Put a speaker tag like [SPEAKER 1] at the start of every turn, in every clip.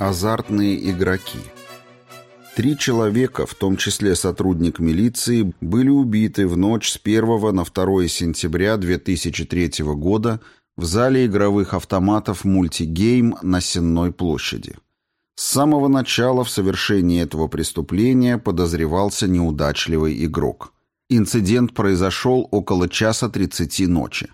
[SPEAKER 1] Азартные игроки. Три человека, в том числе сотрудник милиции, были убиты в ночь с 1 на 2 сентября 2003 года в зале игровых автоматов «Мультигейм» на Сенной площади. С самого начала в совершении этого преступления подозревался неудачливый игрок. Инцидент произошел около часа 30 ночи.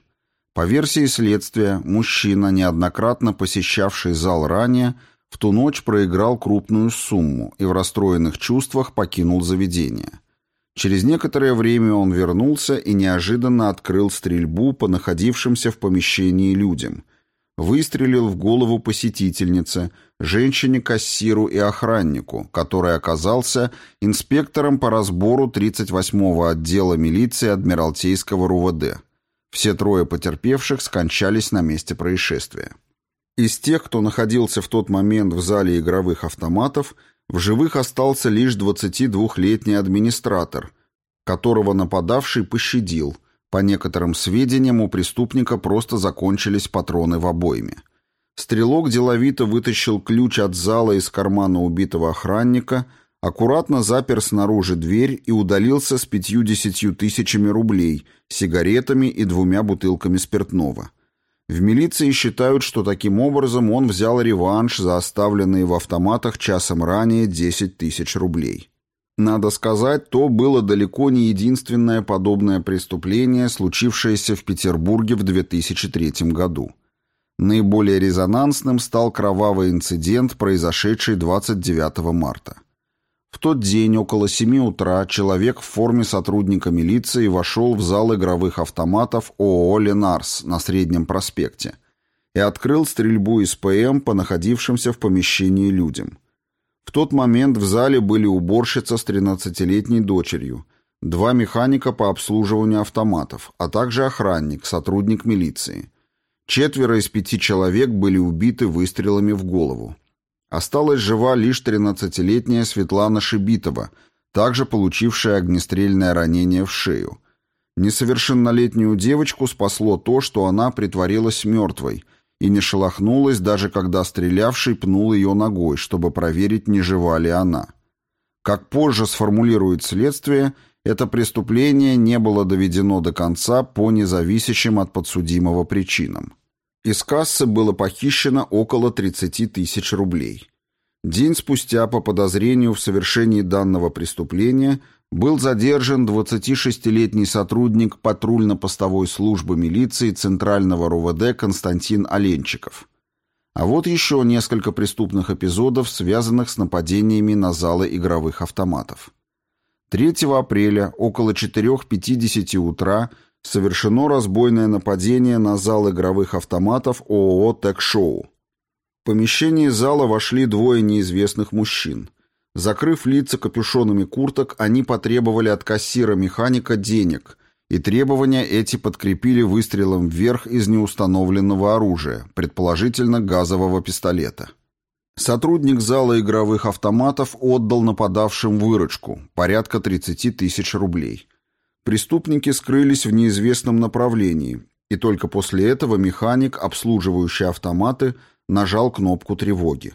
[SPEAKER 1] По версии следствия, мужчина, неоднократно посещавший зал ранее, в ту ночь проиграл крупную сумму и в расстроенных чувствах покинул заведение. Через некоторое время он вернулся и неожиданно открыл стрельбу по находившимся в помещении людям. Выстрелил в голову посетительнице, женщине-кассиру и охраннику, который оказался инспектором по разбору 38-го отдела милиции Адмиралтейского РУВД. Все трое потерпевших скончались на месте происшествия. Из тех, кто находился в тот момент в зале игровых автоматов, в живых остался лишь 22-летний администратор, которого нападавший пощадил. По некоторым сведениям, у преступника просто закончились патроны в обойме. Стрелок деловито вытащил ключ от зала из кармана убитого охранника, аккуратно запер снаружи дверь и удалился с пятью-десятью тысячами рублей, сигаретами и двумя бутылками спиртного. В милиции считают, что таким образом он взял реванш за оставленные в автоматах часом ранее 10 тысяч рублей. Надо сказать, то было далеко не единственное подобное преступление, случившееся в Петербурге в 2003 году. Наиболее резонансным стал кровавый инцидент, произошедший 29 марта. В тот день около 7 утра человек в форме сотрудника милиции вошел в зал игровых автоматов ООО «Ленарс» на Среднем проспекте и открыл стрельбу из ПМ по находившимся в помещении людям. В тот момент в зале были уборщица с 13-летней дочерью, два механика по обслуживанию автоматов, а также охранник, сотрудник милиции. Четверо из пяти человек были убиты выстрелами в голову. Осталась жива лишь 13-летняя Светлана Шибитова, также получившая огнестрельное ранение в шею. Несовершеннолетнюю девочку спасло то, что она притворилась мертвой и не шелохнулась, даже когда стрелявший пнул ее ногой, чтобы проверить, не жива ли она. Как позже сформулирует следствие, это преступление не было доведено до конца по независящим от подсудимого причинам. Из кассы было похищено около 30 тысяч рублей. День спустя по подозрению в совершении данного преступления был задержан 26-летний сотрудник патрульно-постовой службы милиции Центрального РУВД Константин Оленчиков. А вот еще несколько преступных эпизодов, связанных с нападениями на залы игровых автоматов. 3 апреля около 4.50 утра – совершено разбойное нападение на зал игровых автоматов ООО «Тек-шоу». В помещение зала вошли двое неизвестных мужчин. Закрыв лица капюшонами курток, они потребовали от кассира-механика денег, и требования эти подкрепили выстрелом вверх из неустановленного оружия, предположительно газового пистолета. Сотрудник зала игровых автоматов отдал нападавшим выручку, порядка 30 тысяч рублей. Преступники скрылись в неизвестном направлении, и только после этого механик, обслуживающий автоматы, нажал кнопку тревоги.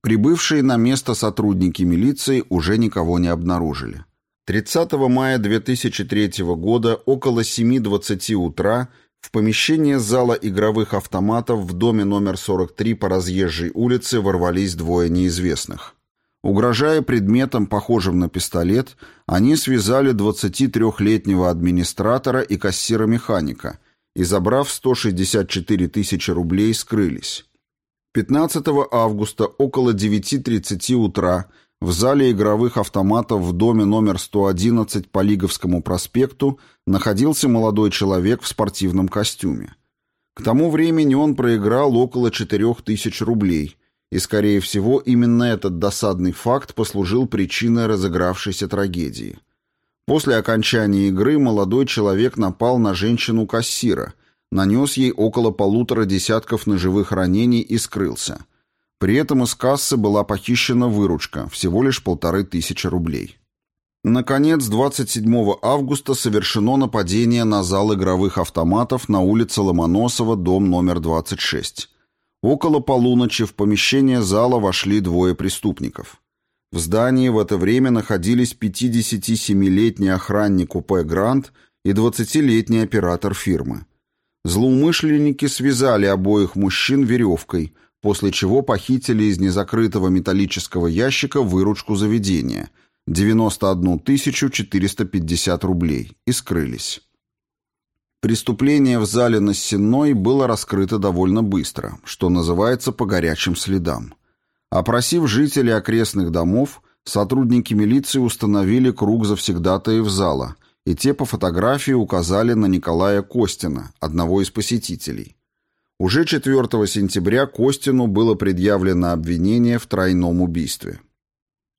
[SPEAKER 1] Прибывшие на место сотрудники милиции уже никого не обнаружили. 30 мая 2003 года около 7.20 утра в помещение зала игровых автоматов в доме номер 43 по разъезжей улице ворвались двое неизвестных. Угрожая предметом, похожим на пистолет, они связали 23-летнего администратора и кассира-механика и, забрав 164 тысячи рублей, скрылись. 15 августа около 9.30 утра в зале игровых автоматов в доме номер 111 по Лиговскому проспекту находился молодой человек в спортивном костюме. К тому времени он проиграл около 4000 рублей – и, скорее всего, именно этот досадный факт послужил причиной разыгравшейся трагедии. После окончания игры молодой человек напал на женщину-кассира, нанес ей около полутора десятков ножевых ранений и скрылся. При этом из кассы была похищена выручка, всего лишь полторы тысячи рублей. Наконец, 27 августа совершено нападение на зал игровых автоматов на улице Ломоносова, дом номер 26. Около полуночи в помещение зала вошли двое преступников. В здании в это время находились 57-летний охранник УП «Грант» и 20-летний оператор фирмы. Злоумышленники связали обоих мужчин веревкой, после чего похитили из незакрытого металлического ящика выручку заведения – 91 450 рублей – и скрылись. Преступление в зале на Сенной было раскрыто довольно быстро, что называется по горячим следам. Опросив жителей окрестных домов, сотрудники милиции установили круг завсегдатаев зала, и те по фотографии указали на Николая Костина, одного из посетителей. Уже 4 сентября Костину было предъявлено обвинение в тройном убийстве.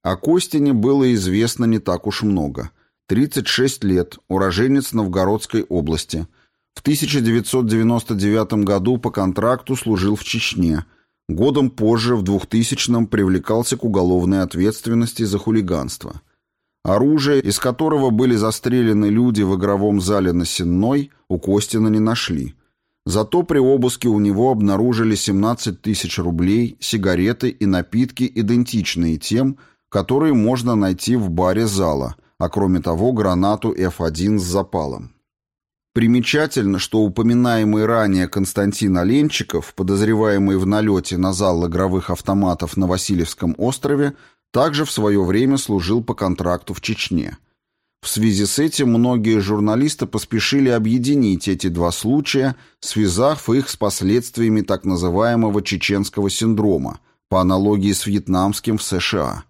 [SPEAKER 1] О Костине было известно не так уж много. 36 лет, уроженец Новгородской области. В 1999 году по контракту служил в Чечне – Годом позже, в 2000-м, привлекался к уголовной ответственности за хулиганство. Оружие, из которого были застрелены люди в игровом зале на Сенной, у Костина не нашли. Зато при обыске у него обнаружили 17 тысяч рублей, сигареты и напитки, идентичные тем, которые можно найти в баре зала, а кроме того гранату F1 с запалом. Примечательно, что упоминаемый ранее Константин Оленчиков, подозреваемый в налете на зал игровых автоматов на Васильевском острове, также в свое время служил по контракту в Чечне. В связи с этим многие журналисты поспешили объединить эти два случая, связав их с последствиями так называемого чеченского синдрома, по аналогии с вьетнамским в США –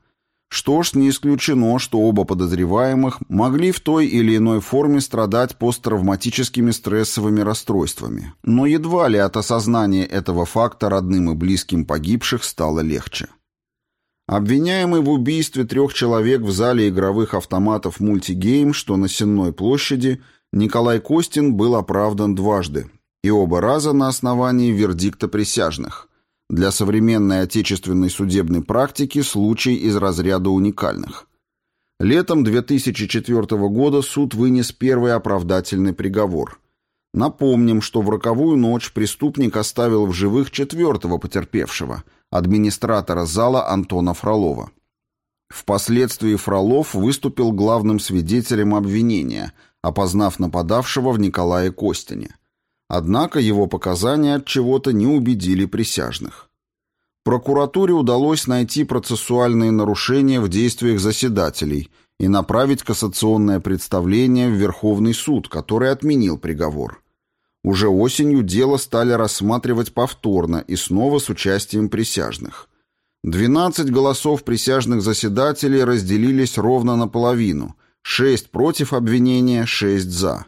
[SPEAKER 1] что ж, не исключено, что оба подозреваемых могли в той или иной форме страдать посттравматическими стрессовыми расстройствами, но едва ли от осознания этого факта родным и близким погибших стало легче. Обвиняемый в убийстве трех человек в зале игровых автоматов «Мультигейм», что на Сенной площади, Николай Костин был оправдан дважды, и оба раза на основании вердикта присяжных. Для современной отечественной судебной практики случай из разряда уникальных. Летом 2004 года суд вынес первый оправдательный приговор. Напомним, что в роковую ночь преступник оставил в живых четвертого потерпевшего, администратора зала Антона Фролова. Впоследствии Фролов выступил главным свидетелем обвинения, опознав нападавшего в Николае Костине. Однако его показания от чего-то не убедили присяжных. Прокуратуре удалось найти процессуальные нарушения в действиях заседателей и направить кассационное представление в Верховный суд, который отменил приговор. Уже осенью дело стали рассматривать повторно и снова с участием присяжных. 12 голосов присяжных заседателей разделились ровно наполовину, 6 против обвинения, 6 за.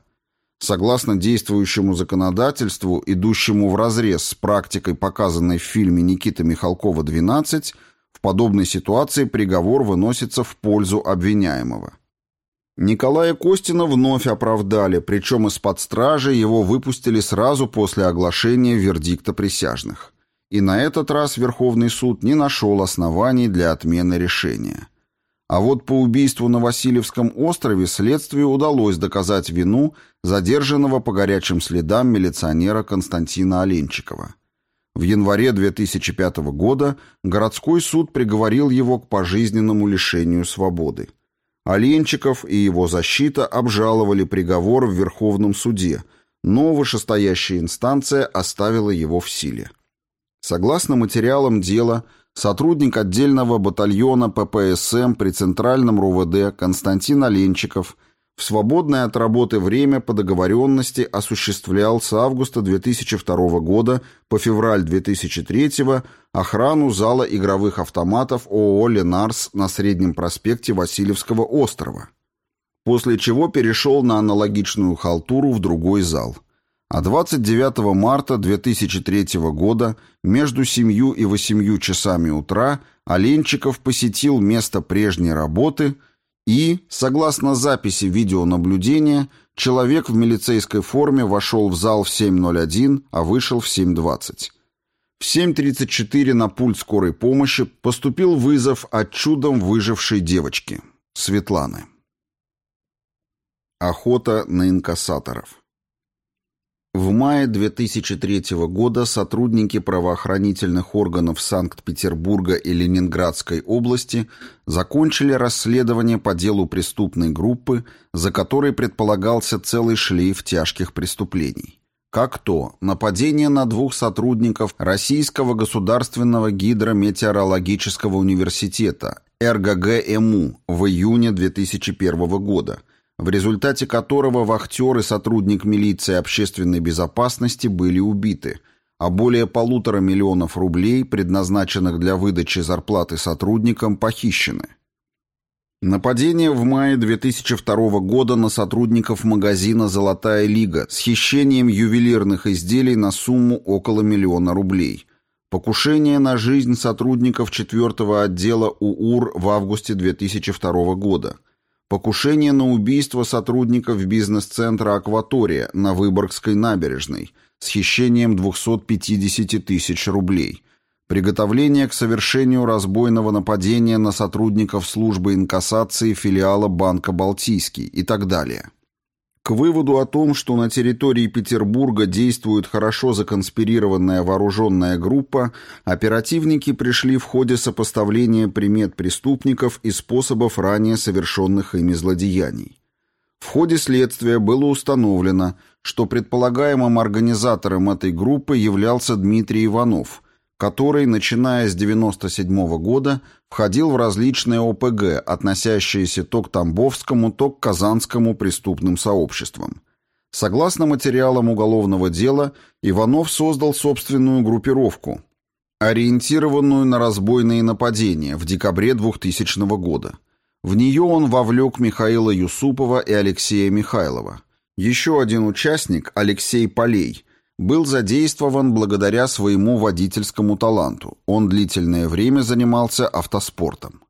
[SPEAKER 1] Согласно действующему законодательству, идущему вразрез с практикой, показанной в фильме Никиты Михалкова «12», в подобной ситуации приговор выносится в пользу обвиняемого. Николая Костина вновь оправдали, причем из-под стражи его выпустили сразу после оглашения вердикта присяжных. И на этот раз Верховный суд не нашел оснований для отмены решения. А вот по убийству на Васильевском острове следствию удалось доказать вину задержанного по горячим следам милиционера Константина Оленчикова. В январе 2005 года городской суд приговорил его к пожизненному лишению свободы. Оленчиков и его защита обжаловали приговор в Верховном суде, но вышестоящая инстанция оставила его в силе. Согласно материалам дела, сотрудник отдельного батальона ППСМ при Центральном РУВД Константин Оленчиков в свободное от работы время по договоренности осуществлял с августа 2002 года по февраль 2003 охрану зала игровых автоматов ООО «Ленарс» на Среднем проспекте Васильевского острова, после чего перешел на аналогичную халтуру в другой зал – а 29 марта 2003 года между 7 и 8 часами утра Оленчиков посетил место прежней работы и, согласно записи видеонаблюдения, человек в милицейской форме вошел в зал в 7.01, а вышел в 7.20. В 7.34 на пульт скорой помощи поступил вызов от чудом выжившей девочки, Светланы. Охота на инкассаторов. В мае 2003 года сотрудники правоохранительных органов Санкт-Петербурга и Ленинградской области закончили расследование по делу преступной группы, за которой предполагался целый шлейф тяжких преступлений. Как то нападение на двух сотрудников Российского государственного гидрометеорологического университета РГГ-МУ в июне 2001 года – в результате которого вахтер и сотрудник милиции общественной безопасности были убиты, а более полутора миллионов рублей, предназначенных для выдачи зарплаты сотрудникам, похищены. Нападение в мае 2002 года на сотрудников магазина «Золотая лига» с хищением ювелирных изделий на сумму около миллиона рублей. Покушение на жизнь сотрудников 4 отдела УУР в августе 2002 года – Покушение на убийство сотрудников бизнес-центра «Акватория» на Выборгской набережной с хищением 250 тысяч рублей. Приготовление к совершению разбойного нападения на сотрудников службы инкассации филиала Банка «Балтийский» и так далее. К выводу о том, что на территории Петербурга действует хорошо законспирированная вооруженная группа, оперативники пришли в ходе сопоставления примет преступников и способов ранее совершенных ими злодеяний. В ходе следствия было установлено, что предполагаемым организатором этой группы являлся Дмитрий Иванов – который, начиная с 1997 года, входил в различные ОПГ, относящиеся то к Тамбовскому, то к Казанскому преступным сообществам. Согласно материалам уголовного дела, Иванов создал собственную группировку, ориентированную на разбойные нападения в декабре 2000 года. В нее он вовлек Михаила Юсупова и Алексея Михайлова. Еще один участник, Алексей Полей – был задействован благодаря своему водительскому таланту. Он длительное время занимался автоспортом.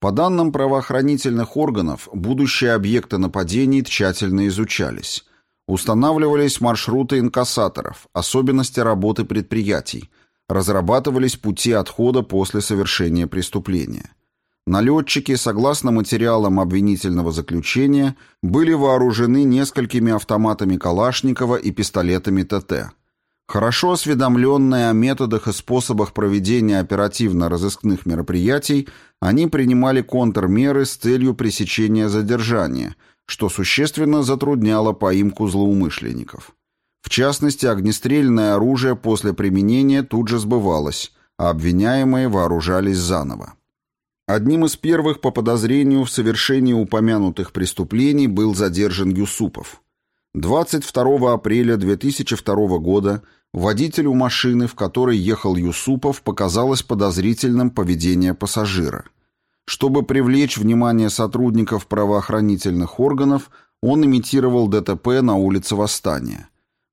[SPEAKER 1] По данным правоохранительных органов, будущие объекты нападений тщательно изучались. Устанавливались маршруты инкассаторов, особенности работы предприятий, разрабатывались пути отхода после совершения преступления. Налетчики, согласно материалам обвинительного заключения, были вооружены несколькими автоматами Калашникова и пистолетами ТТ. Хорошо осведомленные о методах и способах проведения оперативно-розыскных мероприятий, они принимали контрмеры с целью пресечения задержания, что существенно затрудняло поимку злоумышленников. В частности, огнестрельное оружие после применения тут же сбывалось, а обвиняемые вооружались заново. Одним из первых по подозрению в совершении упомянутых преступлений был задержан Юсупов. 22 апреля 2002 года водителю машины, в которой ехал Юсупов, показалось подозрительным поведение пассажира. Чтобы привлечь внимание сотрудников правоохранительных органов, он имитировал ДТП на улице Восстания.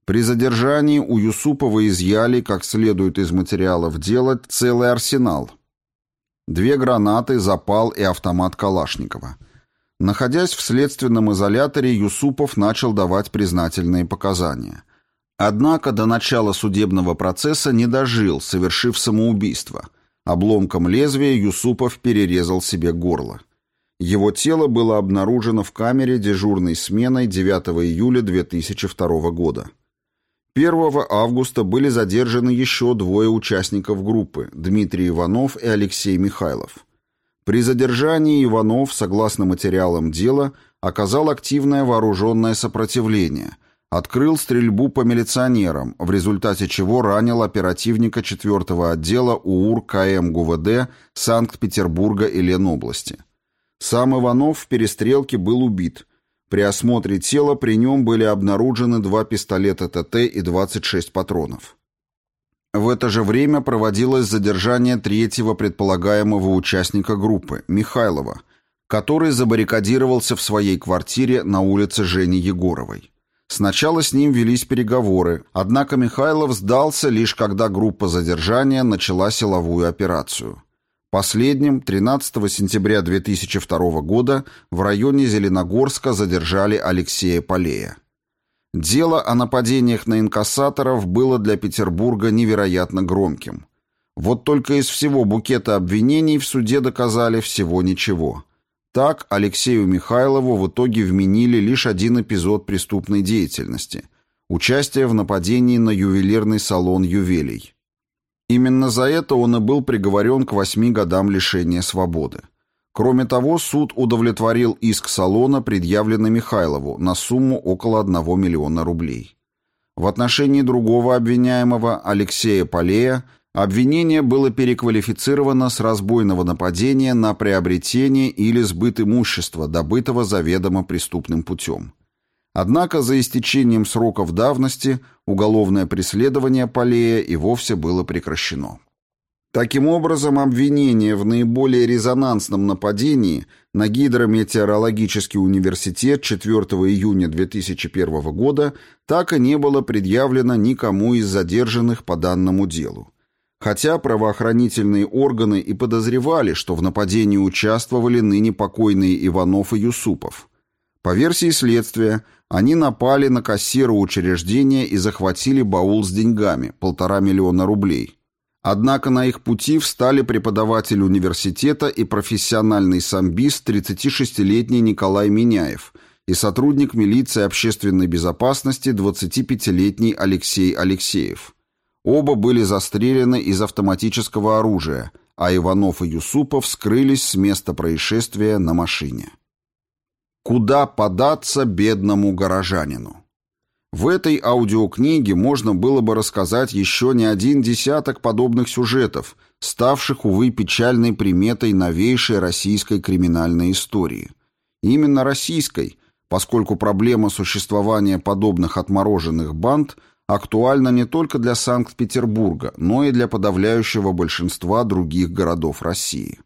[SPEAKER 1] При задержании у Юсупова изъяли, как следует из материалов дела, целый арсенал – Две гранаты, запал и автомат Калашникова. Находясь в следственном изоляторе, Юсупов начал давать признательные показания. Однако до начала судебного процесса не дожил, совершив самоубийство. Обломком лезвия Юсупов перерезал себе горло. Его тело было обнаружено в камере дежурной сменой 9 июля 2002 года. 1 августа были задержаны еще двое участников группы – Дмитрий Иванов и Алексей Михайлов. При задержании Иванов, согласно материалам дела, оказал активное вооруженное сопротивление, открыл стрельбу по милиционерам, в результате чего ранил оперативника 4 отдела УУР КМ ГУВД Санкт-Петербурга и Ленобласти. Сам Иванов в перестрелке был убит – при осмотре тела при нем были обнаружены два пистолета ТТ и 26 патронов. В это же время проводилось задержание третьего предполагаемого участника группы, Михайлова, который забаррикадировался в своей квартире на улице Жени Егоровой. Сначала с ним велись переговоры, однако Михайлов сдался лишь когда группа задержания начала силовую операцию. Последним 13 сентября 2002 года в районе Зеленогорска задержали Алексея Полея. Дело о нападениях на инкассаторов было для Петербурга невероятно громким. Вот только из всего букета обвинений в суде доказали всего ничего. Так Алексею Михайлову в итоге вменили лишь один эпизод преступной деятельности – участие в нападении на ювелирный салон «Ювелий». Именно за это он и был приговорен к восьми годам лишения свободы. Кроме того, суд удовлетворил иск салона, предъявленный Михайлову, на сумму около 1 миллиона рублей. В отношении другого обвиняемого, Алексея Полея, обвинение было переквалифицировано с разбойного нападения на приобретение или сбыт имущества, добытого заведомо преступным путем. Однако за истечением сроков давности уголовное преследование Полея и вовсе было прекращено. Таким образом, обвинение в наиболее резонансном нападении на Гидрометеорологический университет 4 июня 2001 года так и не было предъявлено никому из задержанных по данному делу. Хотя правоохранительные органы и подозревали, что в нападении участвовали ныне покойные Иванов и Юсупов. По версии следствия, они напали на кассира учреждения и захватили баул с деньгами, полтора миллиона рублей – Однако на их пути встали преподаватель университета и профессиональный самбист 36-летний Николай Миняев и сотрудник милиции общественной безопасности 25-летний Алексей Алексеев. Оба были застрелены из автоматического оружия, а Иванов и Юсупов скрылись с места происшествия на машине. Куда податься бедному горожанину? В этой аудиокниге можно было бы рассказать еще не один десяток подобных сюжетов, ставших, увы, печальной приметой новейшей российской криминальной истории. Именно российской, поскольку проблема существования подобных отмороженных банд актуальна не только для Санкт-Петербурга, но и для подавляющего большинства других городов России.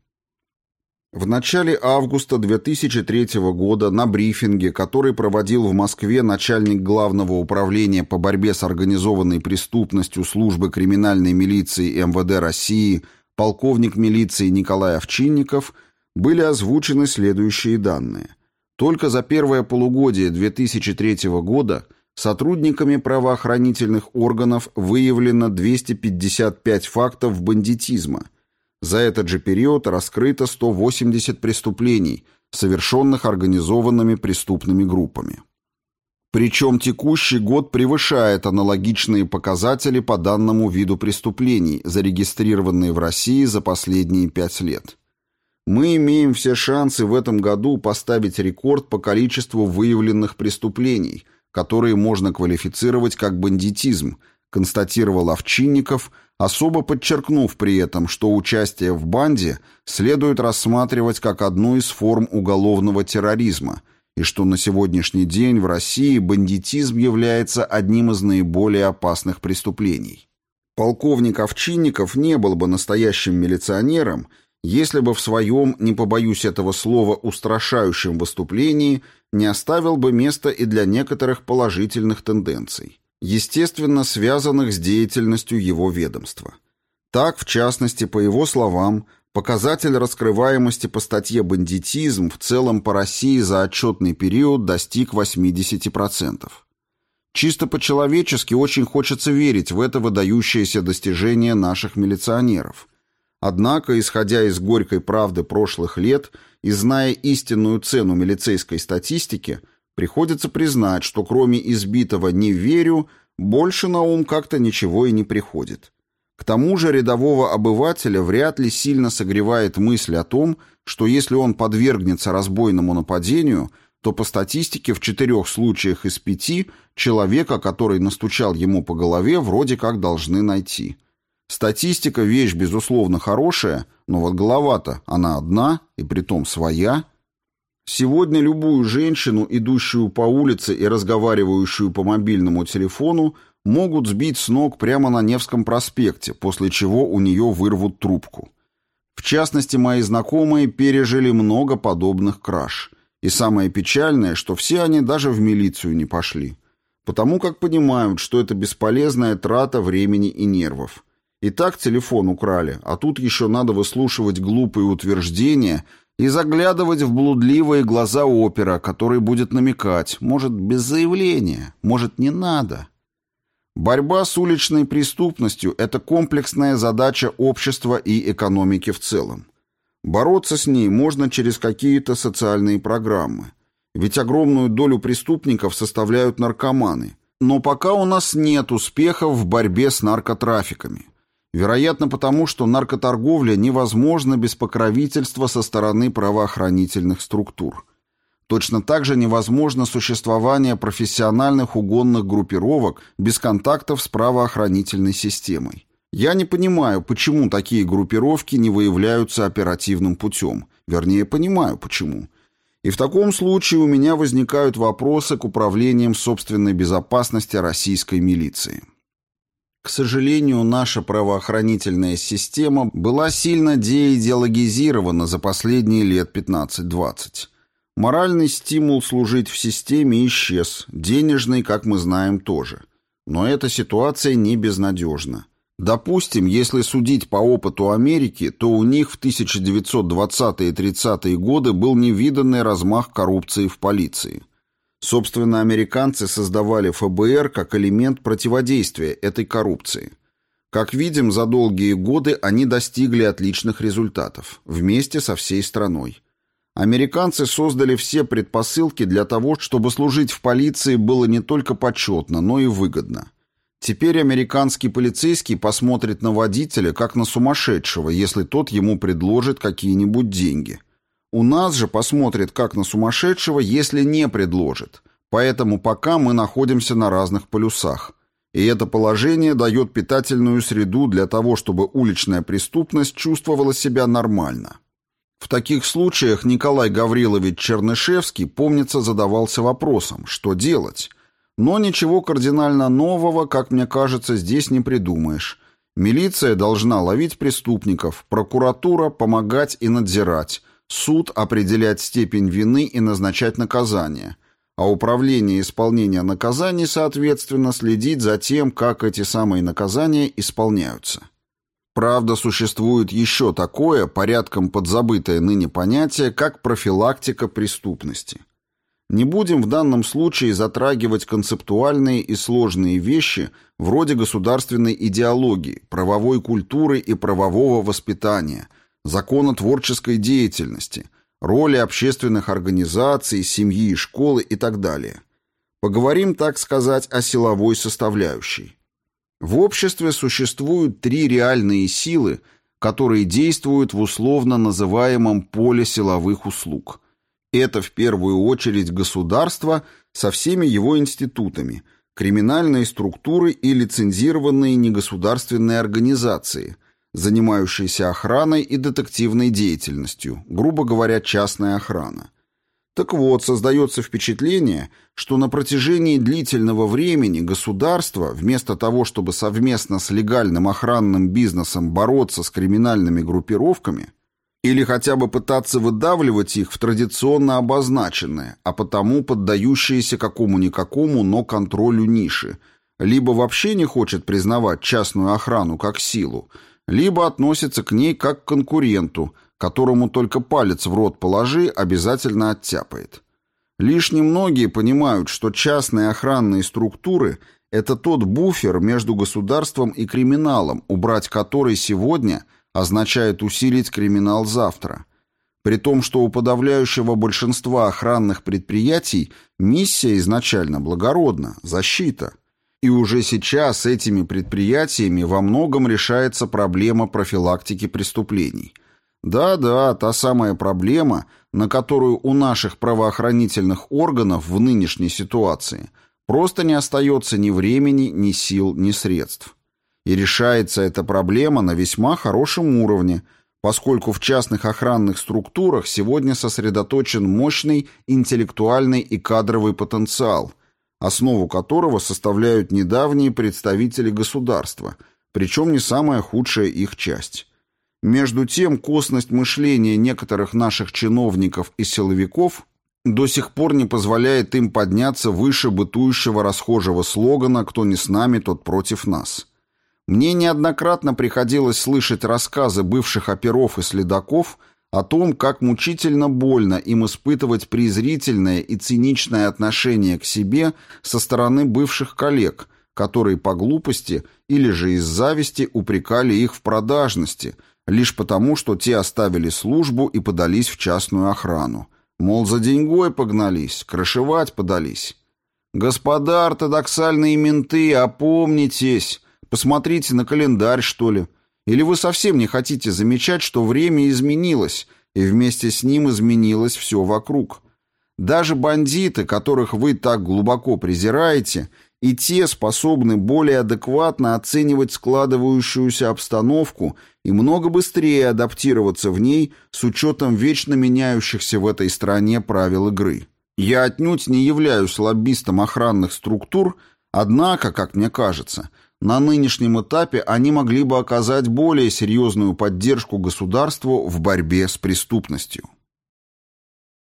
[SPEAKER 1] В начале августа 2003 года на брифинге, который проводил в Москве начальник Главного управления по борьбе с организованной преступностью службы криминальной милиции МВД России полковник милиции Николай Овчинников, были озвучены следующие данные. Только за первое полугодие 2003 года сотрудниками правоохранительных органов выявлено 255 фактов бандитизма – за этот же период раскрыто 180 преступлений, совершенных организованными преступными группами. Причем текущий год превышает аналогичные показатели по данному виду преступлений, зарегистрированные в России за последние пять лет. Мы имеем все шансы в этом году поставить рекорд по количеству выявленных преступлений, которые можно квалифицировать как бандитизм, констатировал Овчинников – особо подчеркнув при этом, что участие в банде следует рассматривать как одну из форм уголовного терроризма и что на сегодняшний день в России бандитизм является одним из наиболее опасных преступлений. Полковник Овчинников не был бы настоящим милиционером, если бы в своем, не побоюсь этого слова, устрашающем выступлении не оставил бы места и для некоторых положительных тенденций естественно, связанных с деятельностью его ведомства. Так, в частности, по его словам, показатель раскрываемости по статье «бандитизм» в целом по России за отчетный период достиг 80%. Чисто по-человечески очень хочется верить в это выдающееся достижение наших милиционеров. Однако, исходя из горькой правды прошлых лет и зная истинную цену милицейской статистики – Приходится признать, что кроме избитого «не верю», больше на ум как-то ничего и не приходит. К тому же рядового обывателя вряд ли сильно согревает мысль о том, что если он подвергнется разбойному нападению, то по статистике в четырех случаях из пяти человека, который настучал ему по голове, вроде как должны найти. Статистика – вещь, безусловно, хорошая, но вот голова-то, она одна, и притом своя – Сегодня любую женщину, идущую по улице и разговаривающую по мобильному телефону, могут сбить с ног прямо на Невском проспекте, после чего у нее вырвут трубку. В частности, мои знакомые пережили много подобных краж. И самое печальное, что все они даже в милицию не пошли. Потому как понимают, что это бесполезная трата времени и нервов. И так телефон украли, а тут еще надо выслушивать глупые утверждения – и заглядывать в блудливые глаза опера, который будет намекать, может, без заявления, может, не надо. Борьба с уличной преступностью – это комплексная задача общества и экономики в целом. Бороться с ней можно через какие-то социальные программы. Ведь огромную долю преступников составляют наркоманы. Но пока у нас нет успехов в борьбе с наркотрафиками. Вероятно, потому что наркоторговля невозможна без покровительства со стороны правоохранительных структур. Точно так же невозможно существование профессиональных угонных группировок без контактов с правоохранительной системой. Я не понимаю, почему такие группировки не выявляются оперативным путем. Вернее, понимаю, почему. И в таком случае у меня возникают вопросы к управлениям собственной безопасности российской милиции. К сожалению, наша правоохранительная система была сильно деидеологизирована за последние лет 15-20. Моральный стимул служить в системе исчез, денежный, как мы знаем, тоже. Но эта ситуация не безнадежна. Допустим, если судить по опыту Америки, то у них в 1920-е и 30-е годы был невиданный размах коррупции в полиции. Собственно, американцы создавали ФБР как элемент противодействия этой коррупции. Как видим, за долгие годы они достигли отличных результатов, вместе со всей страной. Американцы создали все предпосылки для того, чтобы служить в полиции было не только почетно, но и выгодно. Теперь американский полицейский посмотрит на водителя как на сумасшедшего, если тот ему предложит какие-нибудь деньги. У нас же посмотрит как на сумасшедшего, если не предложит. Поэтому пока мы находимся на разных полюсах. И это положение дает питательную среду для того, чтобы уличная преступность чувствовала себя нормально. В таких случаях Николай Гаврилович Чернышевский, помнится, задавался вопросом, что делать? Но ничего кардинально нового, как мне кажется, здесь не придумаешь. Милиция должна ловить преступников, прокуратура помогать и надзирать, суд определять степень вины и назначать наказание, а управление исполнения наказаний, соответственно, следить за тем, как эти самые наказания исполняются. Правда, существует еще такое, порядком подзабытое ныне понятие, как профилактика преступности. Не будем в данном случае затрагивать концептуальные и сложные вещи вроде государственной идеологии, правовой культуры и правового воспитания, законотворческой деятельности, роли общественных организаций, семьи и школы и так далее. Поговорим, так сказать, о силовой составляющей. В обществе существуют три реальные силы, которые действуют в условно называемом поле силовых услуг – это в первую очередь государство со всеми его институтами, криминальные структуры и лицензированные негосударственные организации, занимающиеся охраной и детективной деятельностью, грубо говоря, частная охрана. Так вот, создается впечатление, что на протяжении длительного времени государство, вместо того, чтобы совместно с легальным охранным бизнесом бороться с криминальными группировками, или хотя бы пытаться выдавливать их в традиционно обозначенные, а потому поддающиеся какому-никакому, но контролю ниши, либо вообще не хочет признавать частную охрану как силу, либо относится к ней как к конкуренту, которому только палец в рот положи, обязательно оттяпает. Лишь немногие понимают, что частные охранные структуры – это тот буфер между государством и криминалом, убрать который сегодня – означает усилить криминал завтра. При том, что у подавляющего большинства охранных предприятий миссия изначально благородна – защита. И уже сейчас этими предприятиями во многом решается проблема профилактики преступлений. Да-да, та самая проблема, на которую у наших правоохранительных органов в нынешней ситуации просто не остается ни времени, ни сил, ни средств. И решается эта проблема на весьма хорошем уровне, поскольку в частных охранных структурах сегодня сосредоточен мощный интеллектуальный и кадровый потенциал, основу которого составляют недавние представители государства, причем не самая худшая их часть. Между тем, косность мышления некоторых наших чиновников и силовиков до сих пор не позволяет им подняться выше бытующего расхожего слогана «Кто не с нами, тот против нас». Мне неоднократно приходилось слышать рассказы бывших оперов и следаков о том, как мучительно больно им испытывать презрительное и циничное отношение к себе со стороны бывших коллег, которые по глупости или же из зависти упрекали их в продажности, лишь потому, что те оставили службу и подались в частную охрану. Мол, за деньгой погнались, крышевать подались. «Господа ортодоксальные менты, опомнитесь! Посмотрите на календарь, что ли. Или вы совсем не хотите замечать, что время изменилось, и вместе с ним изменилось все вокруг? Даже бандиты, которых вы так глубоко презираете, и те способны более адекватно оценивать складывающуюся обстановку и много быстрее адаптироваться в ней с учетом вечно меняющихся в этой стране правил игры. Я отнюдь не являюсь лоббистом охранных структур, однако, как мне кажется, на нынешнем этапе они могли бы оказать более серьезную поддержку государству в борьбе с преступностью.